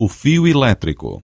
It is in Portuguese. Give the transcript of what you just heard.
o fio elétrico.